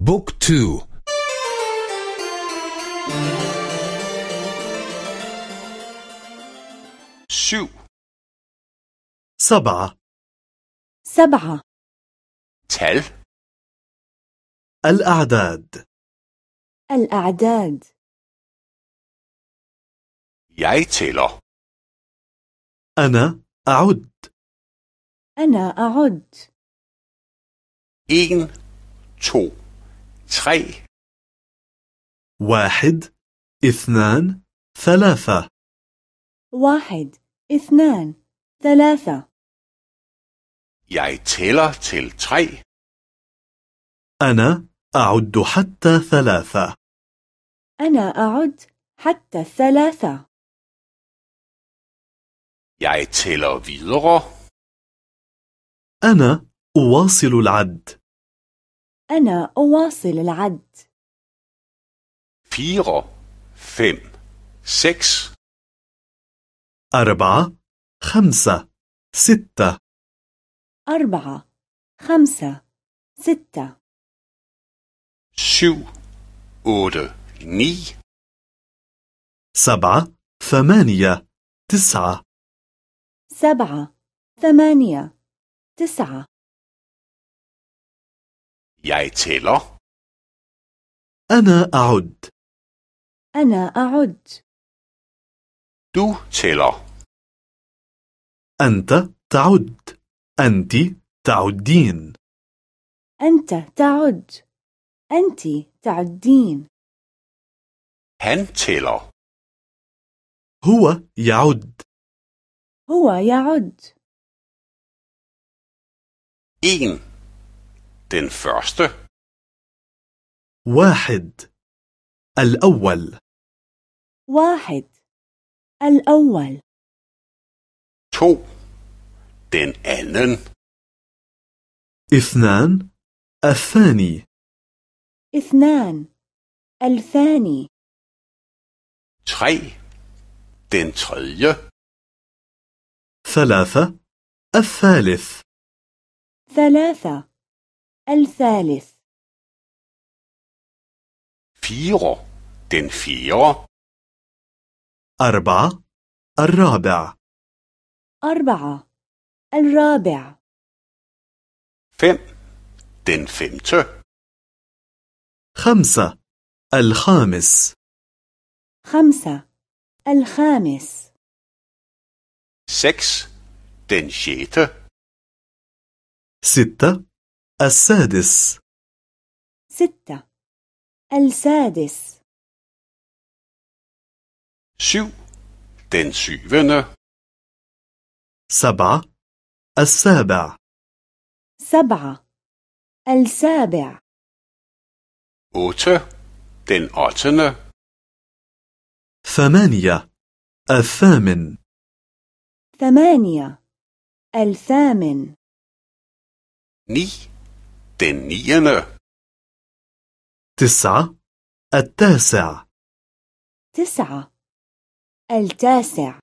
بوك تو. سو سبعة. سبعة. تل الأعداد. الأعداد. Jeg tæller. أنا أعد. أنا أعد. 1, 2, 3, واحد اثنان ثلاثة. واحد اثنان ثلاثة. Jeg tæller til 3. أنا أعد حتى ثلاثة. أنا أعد حتى الثلاثة Jeg tæller videre. أنا أواصل العد. أنا أواصل العد. 4, 5, 6, أربعة خمسة ستة. أربعة خمسة ستة. 7, 8, 9, سبعة ثمانية تسعة. سبعة ثمانية تسعة. Jeg tæller. أنا أعد أنا أعد Du tæller. أنت تعد أنت تعدين أنت تعد أنت تعدين Han tæller. هو يعد هو يعد 1. Den første. واحد. الأول. واحد. الأول. 2. Den anden. اثنان. الثاني. اثنان. الثاني. 3. Den tredje. ثلاثة. الثالث. ثلاثة. الثالث 4. Den fjerde. أربعة الرابع أربعة الرابع 5. Den femte. خمسة الخامس خمسة الخامس 6. Den sjette. ستة السادس. ستة. السادس. 7. Den syvende. سبعة. السابع. سبعة. السابع. 8. Den ottende. ثمانية. الثامن. ثمانية. الثامن. 9. Niende. تسعة التاسع. تسعة. التاسع.